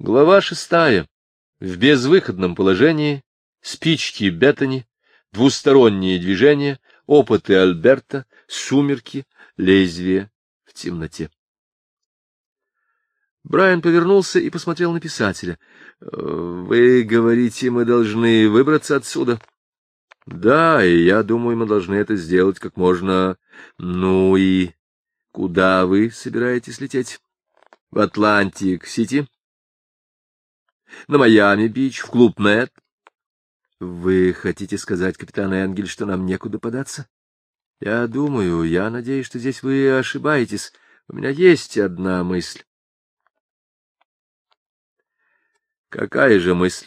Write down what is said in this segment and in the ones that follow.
Глава шестая. В безвыходном положении, спички Беттани, двусторонние движения, опыты Альберта, сумерки, лезвие в темноте. Брайан повернулся и посмотрел на писателя. — Вы говорите, мы должны выбраться отсюда? — Да, и я думаю, мы должны это сделать как можно... Ну и куда вы собираетесь лететь? — В Атлантик-Сити? — На Майами-Бич, в Клуб Мед? — Вы хотите сказать, капитан Энгель, что нам некуда податься? — Я думаю, я надеюсь, что здесь вы ошибаетесь. У меня есть одна мысль. Какая же мысль?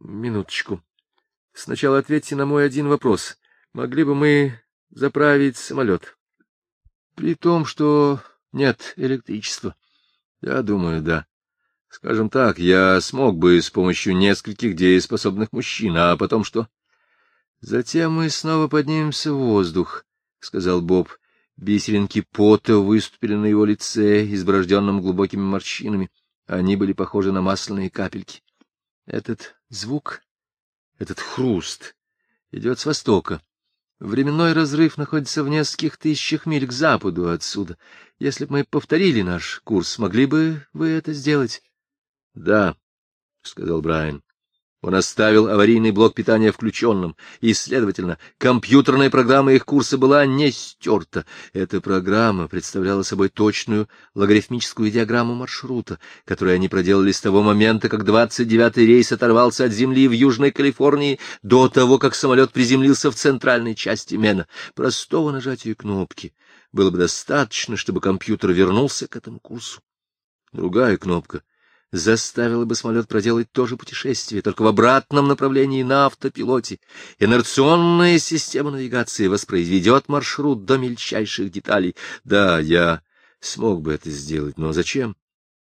Минуточку. Сначала ответьте на мой один вопрос. Могли бы мы заправить самолет? При том, что нет электричества. Я думаю, да. Скажем так, я смог бы с помощью нескольких дееспособных мужчин, а потом что? Затем мы снова поднимемся в воздух, — сказал Боб. Бисеринки пота выступили на его лице, изброжденном глубокими морщинами. Они были похожи на масляные капельки. Этот звук, этот хруст идет с востока. Временной разрыв находится в нескольких тысячах миль к западу отсюда. Если бы мы повторили наш курс, могли бы вы это сделать? — Да, — сказал Брайан. Он оставил аварийный блок питания включенным, и, следовательно, компьютерная программа их курса была не стерта. Эта программа представляла собой точную логарифмическую диаграмму маршрута, которую они проделали с того момента, как 29-й рейс оторвался от земли в Южной Калифорнии до того, как самолет приземлился в центральной части Мена. Простого нажатия кнопки было бы достаточно, чтобы компьютер вернулся к этому курсу. Другая кнопка — заставило бы самолет проделать то же путешествие, только в обратном направлении на автопилоте. Инерционная система навигации воспроизведет маршрут до мельчайших деталей. Да, я смог бы это сделать, но зачем?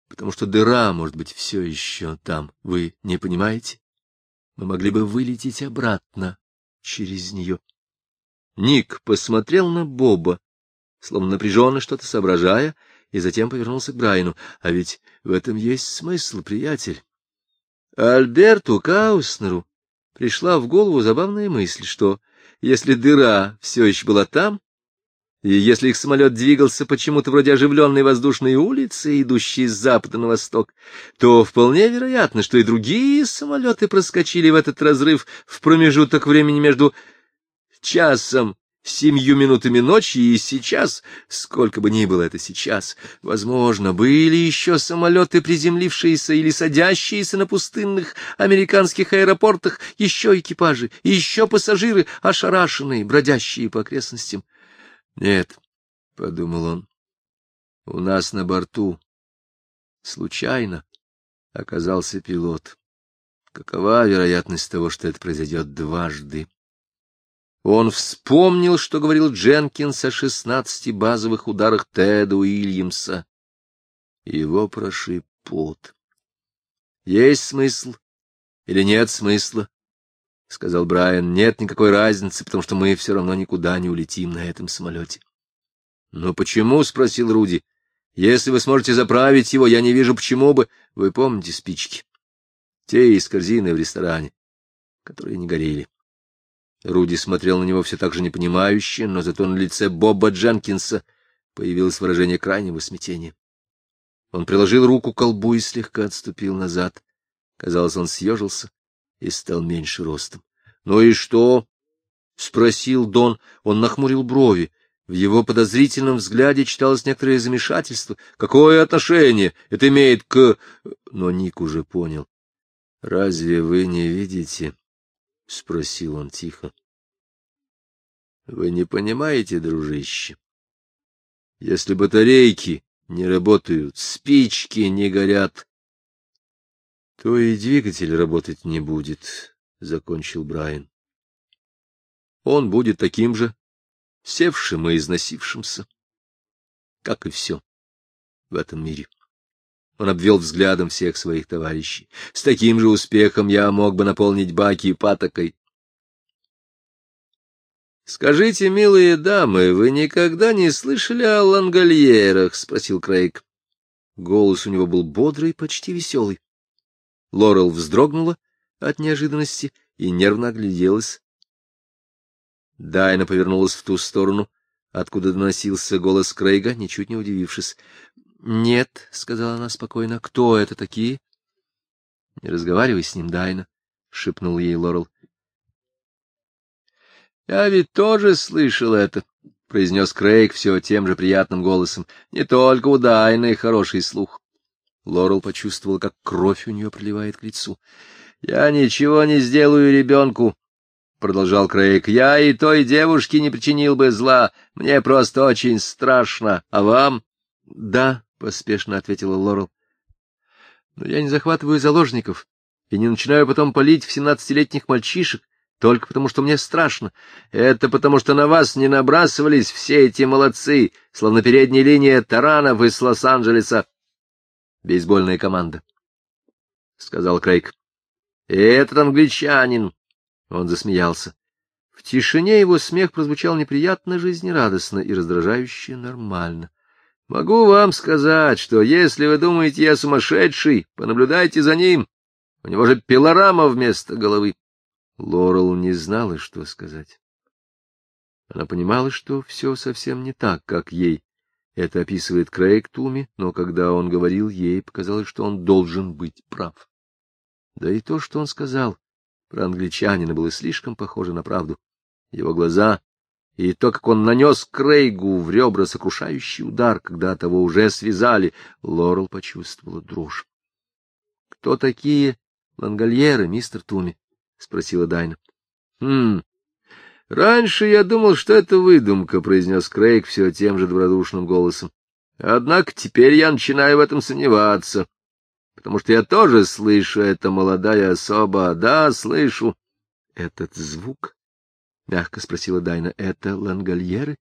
Потому что дыра, может быть, все еще там. Вы не понимаете? Мы могли бы вылететь обратно через нее. Ник посмотрел на Боба, словно напряженно что-то соображая, и затем повернулся к Брайну. А ведь в этом есть смысл, приятель. Альберту Кауснеру пришла в голову забавная мысль, что если дыра все еще была там, и если их самолет двигался почему-то вроде оживленной воздушной улицы, идущей с запада на восток, то вполне вероятно, что и другие самолеты проскочили в этот разрыв в промежуток времени между часом семью минутами ночи и сейчас, сколько бы ни было это сейчас, возможно, были еще самолеты, приземлившиеся или садящиеся на пустынных американских аэропортах, еще экипажи, еще пассажиры, ошарашенные, бродящие по окрестностям. Нет, — подумал он, — у нас на борту случайно оказался пилот. Какова вероятность того, что это произойдет дважды? Он вспомнил, что говорил Дженкинс о шестнадцати базовых ударах Теда Уильямса. Его прошиб пот. — Есть смысл или нет смысла? — сказал Брайан. — Нет никакой разницы, потому что мы все равно никуда не улетим на этом самолете. — Но почему? — спросил Руди. — Если вы сможете заправить его, я не вижу, почему бы... Вы помните спички? Те из корзины в ресторане, которые не горели. Руди смотрел на него все так же непонимающе, но зато на лице Боба Дженкинса появилось выражение крайнего смятения. Он приложил руку к колбу и слегка отступил назад. Казалось, он съежился и стал меньше ростом. — Ну и что? — спросил Дон. Он нахмурил брови. В его подозрительном взгляде читалось некоторое замешательство. Какое отношение это имеет к... Но Ник уже понял. — Разве вы не видите? — спросил он тихо. — Вы не понимаете, дружище? Если батарейки не работают, спички не горят, то и двигатель работать не будет, — закончил Брайан. Он будет таким же, севшим и износившимся, как и все в этом мире. Он обвел взглядом всех своих товарищей. С таким же успехом я мог бы наполнить баки патокой. — Скажите, милые дамы, вы никогда не слышали о лангольерах? — спросил Крейг. Голос у него был бодрый, почти веселый. Лорел вздрогнула от неожиданности и нервно огляделась. Дайна повернулась в ту сторону, откуда доносился голос Крейга, ничуть не удивившись. — Нет, — сказала она спокойно, — кто это такие? — Не разговаривай с ним, Дайна, — шепнул ей Лорел. — Я ведь тоже слышал это, — произнес Крейг все тем же приятным голосом. — Не только у Дайны хороший слух. Лорел почувствовал, как кровь у нее приливает к лицу. — Я ничего не сделаю ребенку, — продолжал Крейг. — Я и той девушке не причинил бы зла. Мне просто очень страшно. А вам? — Да, — поспешно ответила Лорел. — Но я не захватываю заложников и не начинаю потом палить в семнадцатилетних мальчишек, только потому что мне страшно. Это потому что на вас не набрасывались все эти молодцы, словно передняя линия таранов из Лос-Анджелеса бейсбольная команда, — сказал Крейг. — Этот англичанин! — он засмеялся. В тишине его смех прозвучал неприятно жизнерадостно и раздражающе нормально. — Могу вам сказать, что если вы думаете, я сумасшедший, понаблюдайте за ним. У него же пилорама вместо головы. Лорел не знала, что сказать. Она понимала, что все совсем не так, как ей это описывает Крейг Туми, но когда он говорил, ей показалось, что он должен быть прав. Да и то, что он сказал про англичанина, было слишком похоже на правду. Его глаза и то, как он нанес Крейгу в ребра сокрушающий удар, когда того уже связали, Лорел почувствовала дрожь. — Кто такие лангольеры, мистер Туми? — спросила Дайна. — Хм, — Раньше я думал, что это выдумка, — произнес Крейг все тем же добродушным голосом. Однако теперь я начинаю в этом сомневаться, потому что я тоже слышу это молодая особа. Да, слышу. — Этот звук? — мягко спросила Дайна. — Это лангольеры?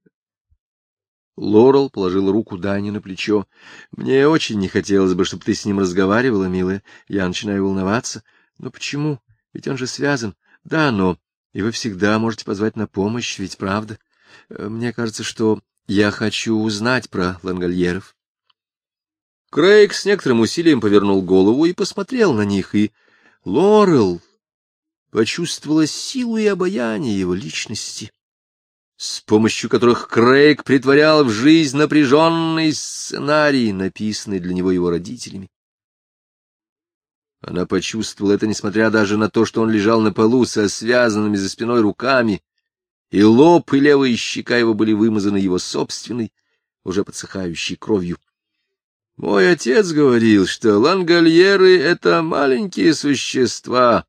Лорел положил руку Дайне на плечо. — Мне очень не хотелось бы, чтобы ты с ним разговаривала, милая. Я начинаю волноваться. — Но почему? Ведь он же связан. — Да, но и вы всегда можете позвать на помощь, ведь правда? Э, мне кажется, что я хочу узнать про лангольеров. Крейг с некоторым усилием повернул голову и посмотрел на них, и Лорел почувствовала силу и обаяние его личности, с помощью которых Крейг притворял в жизнь напряженный сценарий, написанный для него его родителями. Она почувствовала это, несмотря даже на то, что он лежал на полу со связанными за спиной руками, и лоб и левая щека его были вымазаны его собственной, уже подсыхающей кровью. Мой отец говорил, что лангольеры — это маленькие существа,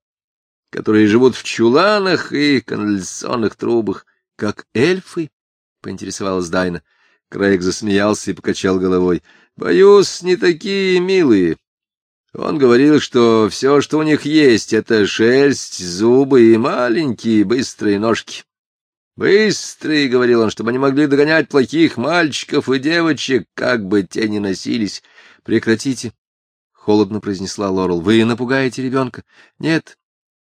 которые живут в чуланах и канализационных трубах, как эльфы, — поинтересовалась Дайна. Крейг засмеялся и покачал головой. — Боюсь, не такие милые. Он говорил, что все, что у них есть, — это шерсть, зубы и маленькие быстрые ножки. Быстрые, — говорил он, — чтобы они могли догонять плохих мальчиков и девочек, как бы те ни носились. — Прекратите, — холодно произнесла Лорел. — Вы напугаете ребенка? — Нет,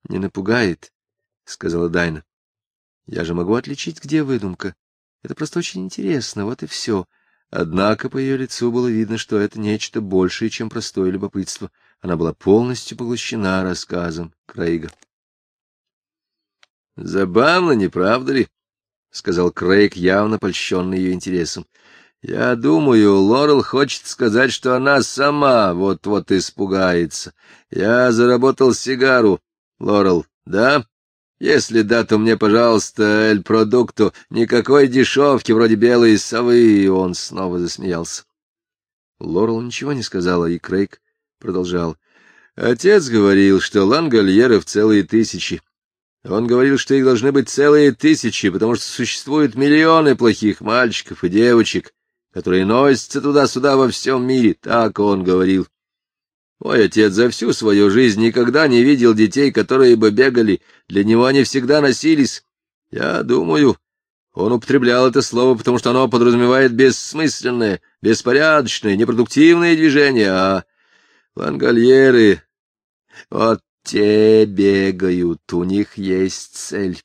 не напугает, — сказала Дайна. — Я же могу отличить, где выдумка. Это просто очень интересно, вот и все. — Однако по ее лицу было видно, что это нечто большее, чем простое любопытство. Она была полностью поглощена рассказом Крейга. «Забавно, не правда ли?» — сказал Крейг, явно польщенный ее интересом. «Я думаю, Лорел хочет сказать, что она сама вот-вот испугается. Я заработал сигару, Лорел, да?» Если да, то мне, пожалуйста, эль продукту, никакой дешевки вроде белой совы, и он снова засмеялся. Лорел ничего не сказала, и Крейг продолжал. Отец говорил, что лангольеров целые тысячи. Он говорил, что их должны быть целые тысячи, потому что существуют миллионы плохих мальчиков и девочек, которые носятся туда-сюда во всем мире. Так он говорил. Мой отец за всю свою жизнь никогда не видел детей, которые бы бегали. Для него они всегда носились. Я думаю, он употреблял это слово, потому что оно подразумевает бессмысленное, беспорядочное, непродуктивное движение, а лангольеры, вот те бегают, у них есть цель.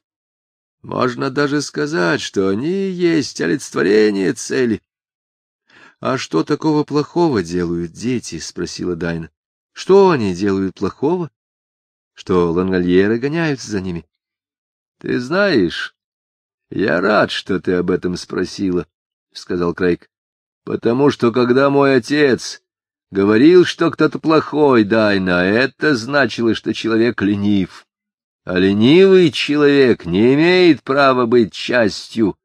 Можно даже сказать, что они есть олицетворение цели. — А что такого плохого делают дети? — спросила Дайна. Что они делают плохого? Что лангольеры гоняются за ними? — Ты знаешь, я рад, что ты об этом спросила, — сказал Крейг. — Потому что, когда мой отец говорил, что кто-то плохой, Дайна, это значило, что человек ленив. А ленивый человек не имеет права быть частью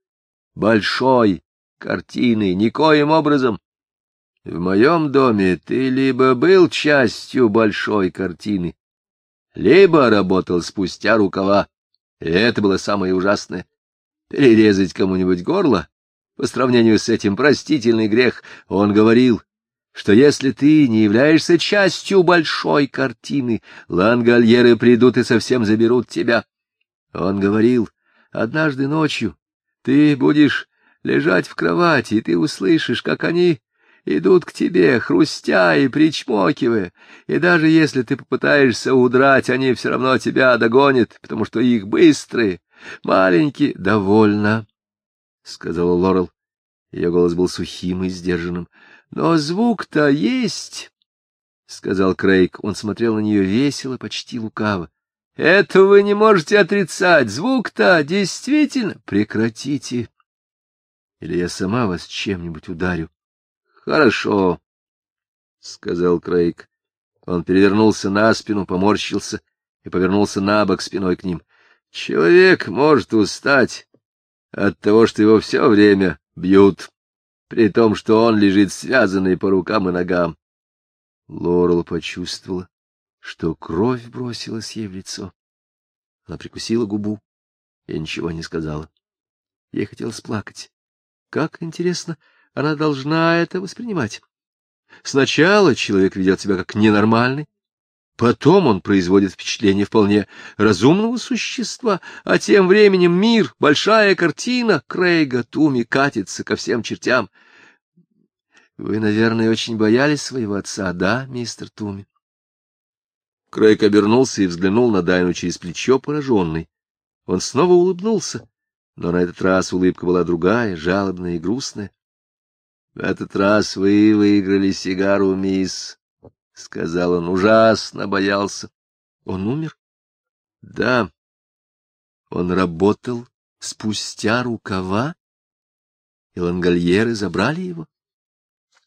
большой картины никоим образом. В моем доме ты либо был частью большой картины, либо работал спустя рукава, и это было самое ужасное. Перерезать кому-нибудь горло, по сравнению с этим простительный грех, он говорил, что если ты не являешься частью большой картины, лангольеры придут и совсем заберут тебя. Он говорил, однажды ночью ты будешь лежать в кровати, и ты услышишь, как они идут к тебе, хрустя и причмокивая, и даже если ты попытаешься удрать, они все равно тебя догонят, потому что их быстрые, маленькие. — Довольно, — сказала Лорел. Ее голос был сухим и сдержанным. — Но звук-то есть, — сказал Крейг. Он смотрел на нее весело, почти лукаво. — Это вы не можете отрицать. Звук-то действительно... Прекратите, или я сама вас чем-нибудь ударю. — Хорошо, — сказал Крейг. Он перевернулся на спину, поморщился и повернулся на бок спиной к ним. — Человек может устать от того, что его все время бьют, при том, что он лежит связанный по рукам и ногам. Лорел почувствовала, что кровь бросилась ей в лицо. Она прикусила губу и ничего не сказала. Ей хотелось плакать. Как, интересно, она должна это воспринимать. Сначала человек ведет себя как ненормальный, потом он производит впечатление вполне разумного существа, а тем временем мир, большая картина Крейга Туми катится ко всем чертям. Вы, наверное, очень боялись своего отца, да, мистер Туми? Крейг обернулся и взглянул на Дайну через плечо, пораженный. Он снова улыбнулся, но на этот раз улыбка была другая, жалобная и грустная. — В этот раз вы выиграли сигару, мисс, — сказал он. Ужасно боялся. — Он умер? — Да. Он работал спустя рукава, и лангольеры забрали его.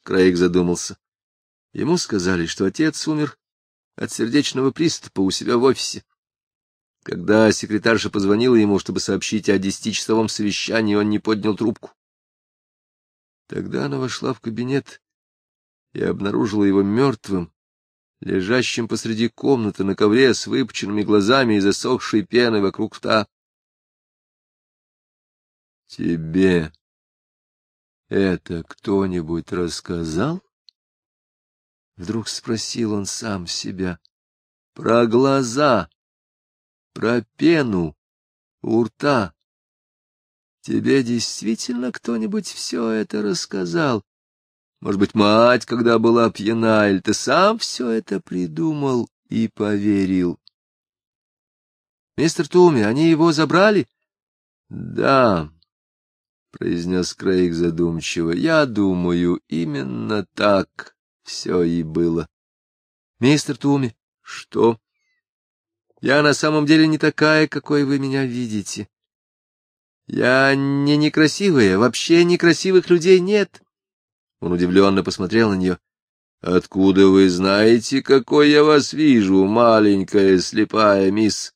Крейг задумался. Ему сказали, что отец умер от сердечного приступа у себя в офисе. Когда секретарша позвонила ему, чтобы сообщить о десятичасовом совещании, он не поднял трубку. Тогда она вошла в кабинет и обнаружила его мертвым, лежащим посреди комнаты на ковре с выпученными глазами и засохшей пеной вокруг рта. — Тебе это кто-нибудь рассказал? Вдруг спросил он сам себя. — Про глаза, про пену у рта Тебе действительно кто-нибудь все это рассказал? Может быть, мать, когда была пьяна, или ты сам все это придумал и поверил? Мистер Туми, они его забрали? Да, произнес Крейг задумчиво. Я думаю, именно так все и было. Мистер Туми, что? Я на самом деле не такая, какой вы меня видите. Я не некрасивая, вообще некрасивых людей нет. Он удивленно посмотрел на нее. — Откуда вы знаете, какой я вас вижу, маленькая слепая мисс?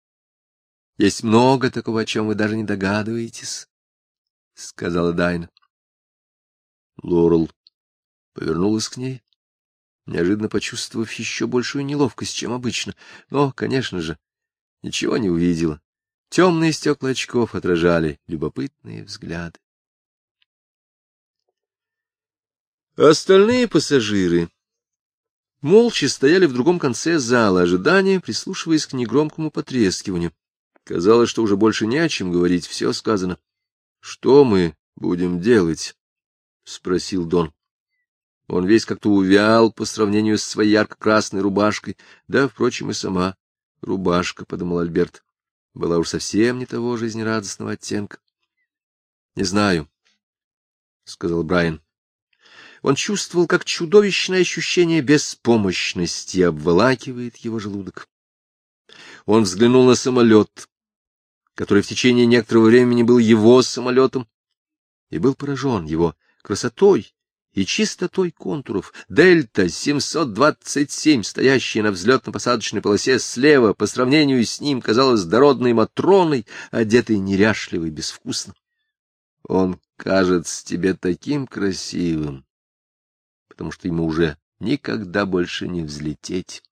— Есть много такого, о чем вы даже не догадываетесь, — сказала Дайна. Лорел повернулась к ней, неожиданно почувствовав еще большую неловкость, чем обычно, но, конечно же, ничего не увидела. Темные стекла очков отражали любопытные взгляды. Остальные пассажиры молча стояли в другом конце зала ожидания, прислушиваясь к негромкому потрескиванию. Казалось, что уже больше не о чем говорить, все сказано. — Что мы будем делать? — спросил Дон. Он весь как-то увял по сравнению с своей ярко-красной рубашкой. Да, впрочем, и сама рубашка, — подумал Альберт была уж совсем не того жизнерадостного оттенка. — Не знаю, — сказал Брайан. Он чувствовал, как чудовищное ощущение беспомощности обволакивает его желудок. Он взглянул на самолет, который в течение некоторого времени был его самолетом, и был поражен его красотой и чистотой контуров. Дельта-727, стоящая на взлетно-посадочной полосе слева, по сравнению с ним казалась дородной Матроной, одетой неряшливо и безвкусно. Он кажется тебе таким красивым, потому что ему уже никогда больше не взлететь.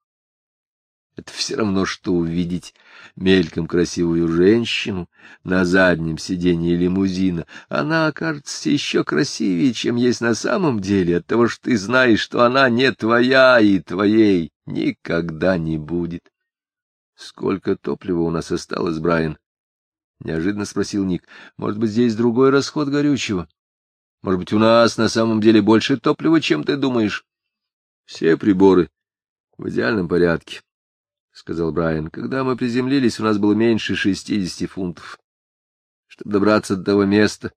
Это все равно, что увидеть мельком красивую женщину на заднем сиденье лимузина. Она окажется еще красивее, чем есть на самом деле, от того, что ты знаешь, что она не твоя и твоей никогда не будет. — Сколько топлива у нас осталось, Брайан? — неожиданно спросил Ник. — Может быть, здесь другой расход горючего? Может быть, у нас на самом деле больше топлива, чем ты думаешь? — Все приборы в идеальном порядке. — сказал Брайан. — Когда мы приземлились, у нас было меньше шестидесяти фунтов. Чтобы добраться до того места,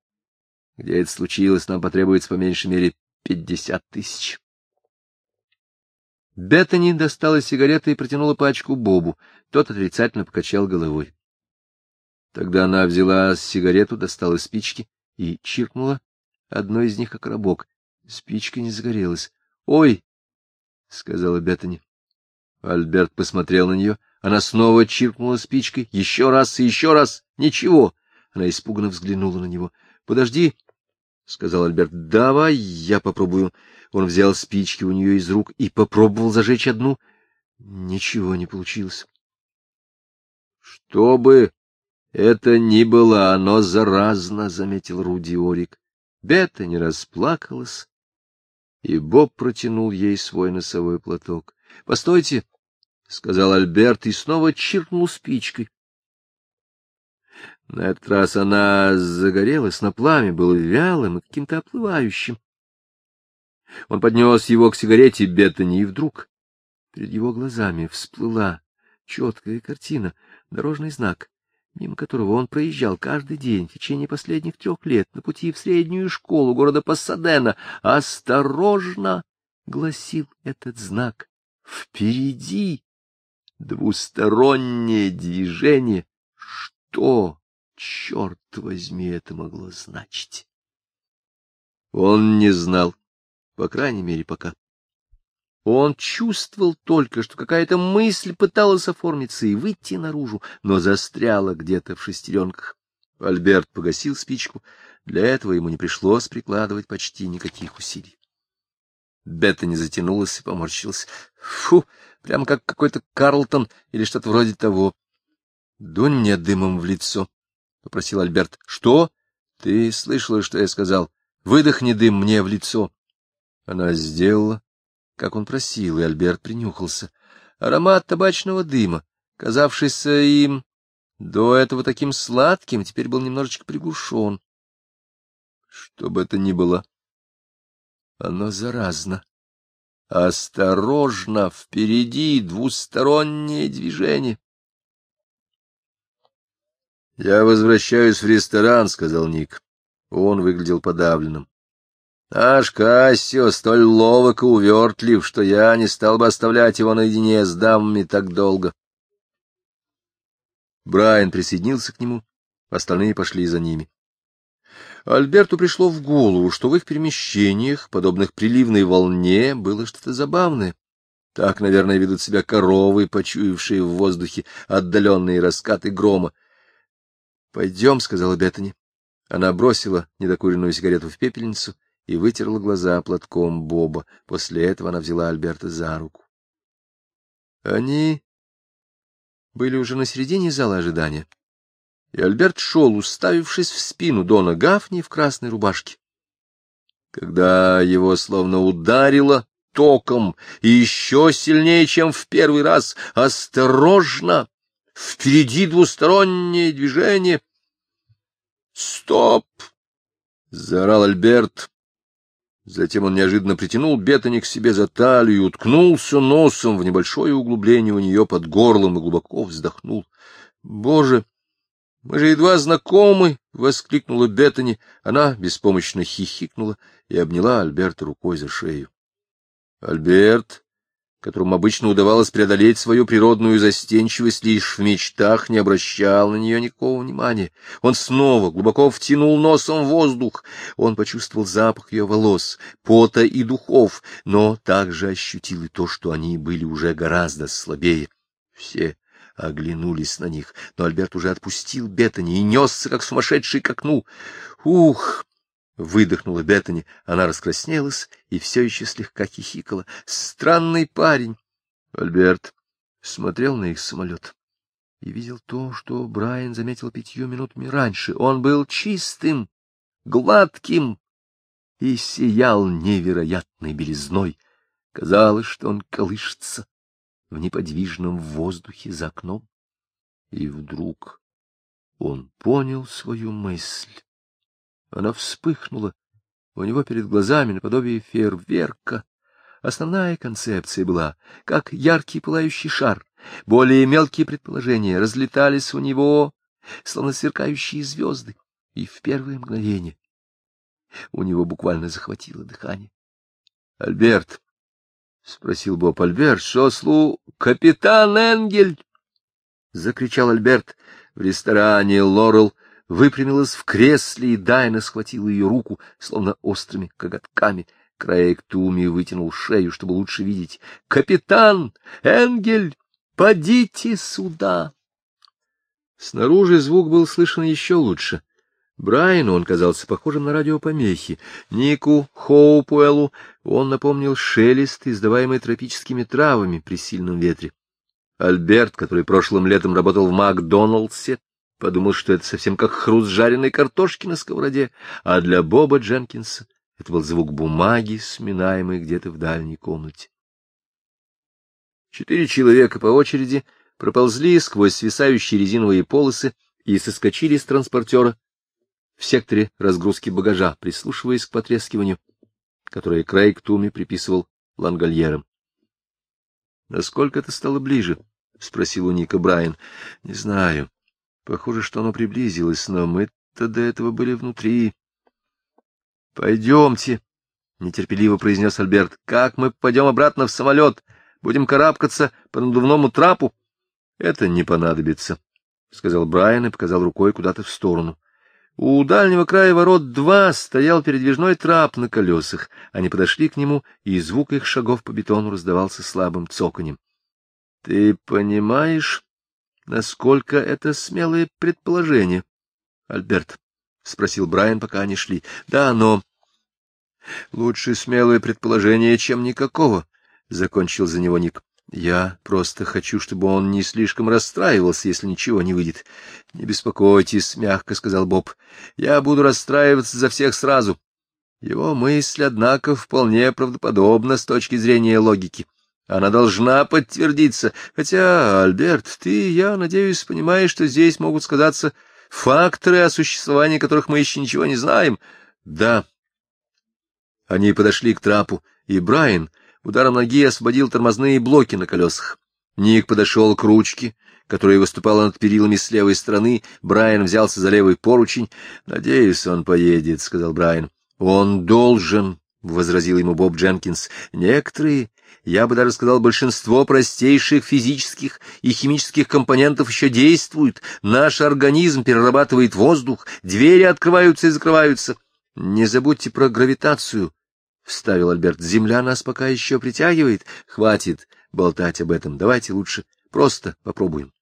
где это случилось, нам потребуется по меньшей мере пятьдесят тысяч. Беттани достала сигареты и протянула пачку Бобу. Тот отрицательно покачал головой. Тогда она взяла сигарету, достала спички и чиркнула одной из них как коробок. Спичка не загорелась. — Ой! — сказала Беттани. Альберт посмотрел на нее. Она снова чиркнула спичкой. Еще раз и еще раз. Ничего. Она испуганно взглянула на него. — Подожди, — сказал Альберт. — Давай я попробую. Он взял спички у нее из рук и попробовал зажечь одну. Ничего не получилось. — Чтобы это ни было, оно заразно, — заметил Руди Орик. Бета не расплакалась, и Боб протянул ей свой носовой платок. — Постойте, — сказал Альберт и снова чиркнул спичкой. На этот раз она загорелась, но пламя было вялым и каким-то оплывающим. Он поднес его к сигарете Беттани, и вдруг перед его глазами всплыла четкая картина, дорожный знак, мимо которого он проезжал каждый день в течение последних трех лет на пути в среднюю школу города Пассадена. «Осторожно!» — гласил этот знак. Впереди двустороннее движение. Что, черт возьми, это могло значить? Он не знал, по крайней мере, пока. Он чувствовал только, что какая-то мысль пыталась оформиться и выйти наружу, но застряла где-то в шестеренках. Альберт погасил спичку. Для этого ему не пришлось прикладывать почти никаких усилий. Бетта не затянулась и поморщилась. Фу, прямо как какой-то Карлтон или что-то вроде того. — Дунь мне дымом в лицо, — попросил Альберт. — Что? Ты слышала, что я сказал? Выдохни дым мне в лицо. Она сделала, как он просил, и Альберт принюхался. Аромат табачного дыма, казавшийся им до этого таким сладким, теперь был немножечко приглушен. Что бы это ни было, оно заразно. Осторожно, впереди двустороннее движение. — Я возвращаюсь в ресторан, — сказал Ник. Он выглядел подавленным. — Аж Кассио столь ловок и увертлив, что я не стал бы оставлять его наедине с дамами так долго. Брайан присоединился к нему, остальные пошли за ними. Альберту пришло в голову, что в их перемещениях, подобных приливной волне, было что-то забавное. Так, наверное, ведут себя коровы, почуявшие в воздухе отдаленные раскаты грома. — Пойдем, — сказала Беттани. Она бросила недокуренную сигарету в пепельницу и вытерла глаза платком Боба. После этого она взяла Альберта за руку. Они были уже на середине зала ожидания и Альберт шел, уставившись в спину Дона Гафни в красной рубашке. Когда его словно ударило током, и еще сильнее, чем в первый раз, осторожно, впереди двустороннее движение. «Стоп!» — заорал Альберт. Затем он неожиданно притянул Беттани к себе за талию уткнулся носом в небольшое углубление у нее под горлом и глубоко вздохнул. «Боже!» Мы же едва знакомы! — воскликнула Беттани. Она беспомощно хихикнула и обняла Альберта рукой за шею. Альберт, которому обычно удавалось преодолеть свою природную застенчивость, лишь в мечтах не обращал на нее никакого внимания. Он снова глубоко втянул носом воздух. Он почувствовал запах ее волос, пота и духов, но также ощутил и то, что они были уже гораздо слабее. Все оглянулись на них, но Альберт уже отпустил Беттани и несся, как сумасшедший, к окну. «Ух!» — выдохнула Беттани. Она раскраснелась и все еще слегка хихикала. «Странный парень!» Альберт смотрел на их самолет и видел то, что Брайан заметил пятью минутами раньше. Он был чистым, гладким и сиял невероятной белизной. Казалось, что он колышется в неподвижном воздухе за окном. И вдруг он понял свою мысль. Она вспыхнула у него перед глазами наподобие фейерверка. Основная концепция была, как яркий пылающий шар. Более мелкие предположения разлетались у него, словно сверкающие звезды, и в первое мгновение у него буквально захватило дыхание. Альберт — спросил Боб Альберт. — Сослу капитан Энгель! — закричал Альберт. В ресторане Лорел выпрямилась в кресле, и Дайна схватила ее руку, словно острыми коготками. Краек Туми вытянул шею, чтобы лучше видеть. — Капитан Энгель, подите сюда! Снаружи звук был слышен еще лучше. Брайану он казался похожим на радиопомехи. Нику Хоупуэллу он напомнил шелест, издаваемый тропическими травами при сильном ветре. Альберт, который прошлым летом работал в Макдоналдсе, подумал, что это совсем как хруст жареной картошки на сковороде, а для Боба Дженкинса это был звук бумаги, сминаемой где-то в дальней комнате. Четыре человека по очереди проползли сквозь свисающие резиновые полосы и соскочили с транспортера в секторе разгрузки багажа, прислушиваясь к потрескиванию, которое Крейг Туми приписывал лангольерам. — Насколько это стало ближе? — спросил у Ника Брайан. — Не знаю. Похоже, что оно приблизилось, но мы-то до этого были внутри. — Пойдемте, — нетерпеливо произнес Альберт. — Как мы пойдем обратно в самолет? Будем карабкаться по надувному трапу? — Это не понадобится, — сказал Брайан и показал рукой куда-то в сторону. У дальнего края ворот два стоял передвижной трап на колесах. Они подошли к нему, и звук их шагов по бетону раздавался слабым цоканем. — Ты понимаешь, насколько это смелое предположение? — Альберт, — спросил Брайан, пока они шли. — Да, но... — Лучше смелое предположение, чем никакого, — закончил за него Ник. Я просто хочу, чтобы он не слишком расстраивался, если ничего не выйдет. — Не беспокойтесь, — мягко сказал Боб. — Я буду расстраиваться за всех сразу. Его мысль, однако, вполне правдоподобна с точки зрения логики. Она должна подтвердиться. Хотя, Альберт, ты, я надеюсь, понимаешь, что здесь могут сказаться факторы, о существовании которых мы еще ничего не знаем. Да. Они подошли к трапу, и Брайан ударом ноги освободил тормозные блоки на колесах. Ник подошел к ручке, которая выступала над перилами с левой стороны. Брайан взялся за левый поручень. — Надеюсь, он поедет, — сказал Брайан. — Он должен, — возразил ему Боб Дженкинс. — Некоторые, я бы даже сказал, большинство простейших физических и химических компонентов еще действуют. Наш организм перерабатывает воздух, двери открываются и закрываются. Не забудьте про гравитацию, — вставил Альберт. — Земля нас пока еще притягивает. Хватит болтать об этом. Давайте лучше просто попробуем.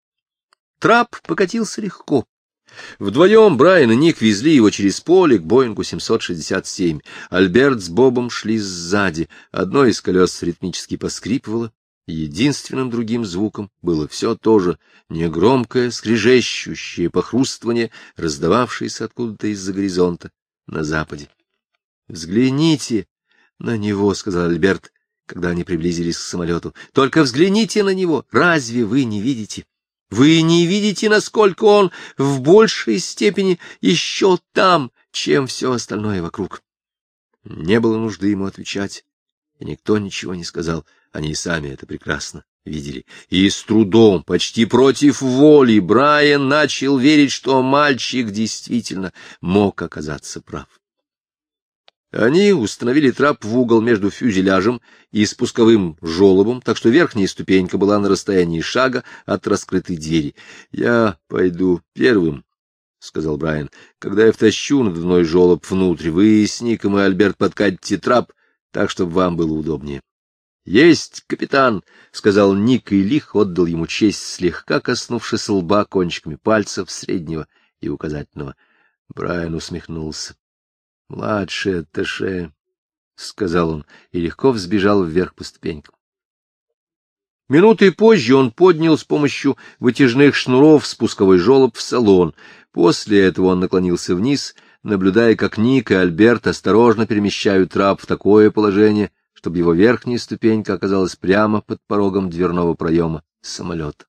Трап покатился легко. Вдвоем Брайан и Ник везли его через поле к Боингу 767. Альберт с Бобом шли сзади. Одно из колес ритмически поскрипывало. Единственным другим звуком было все то же негромкое, скрежещущее похрустывание, раздававшееся откуда-то из-за горизонта на западе. — Взгляните на него, — сказал Альберт, когда они приблизились к самолету. — Только взгляните на него. Разве вы не видите? Вы не видите, насколько он в большей степени еще там, чем все остальное вокруг. Не было нужды ему отвечать, и никто ничего не сказал. Они и сами это прекрасно видели. И с трудом, почти против воли, Брайан начал верить, что мальчик действительно мог оказаться прав. Они установили трап в угол между фюзеляжем и спусковым желобом, так что верхняя ступенька была на расстоянии шага от раскрытой двери. — Я пойду первым, — сказал Брайан. — Когда я втащу надувной желоб внутрь, вы с Ником и Альберт подкатите трап, так, чтобы вам было удобнее. — Есть, капитан, — сказал Ник, и лих отдал ему честь, слегка коснувшись лба кончиками пальцев среднего и указательного. Брайан усмехнулся. — Младший атташе, — сказал он, и легко взбежал вверх по ступенькам. Минуты позже он поднял с помощью вытяжных шнуров спусковой желоб в салон. После этого он наклонился вниз, наблюдая, как Ник и Альберт осторожно перемещают трап в такое положение, чтобы его верхняя ступенька оказалась прямо под порогом дверного проема самолета.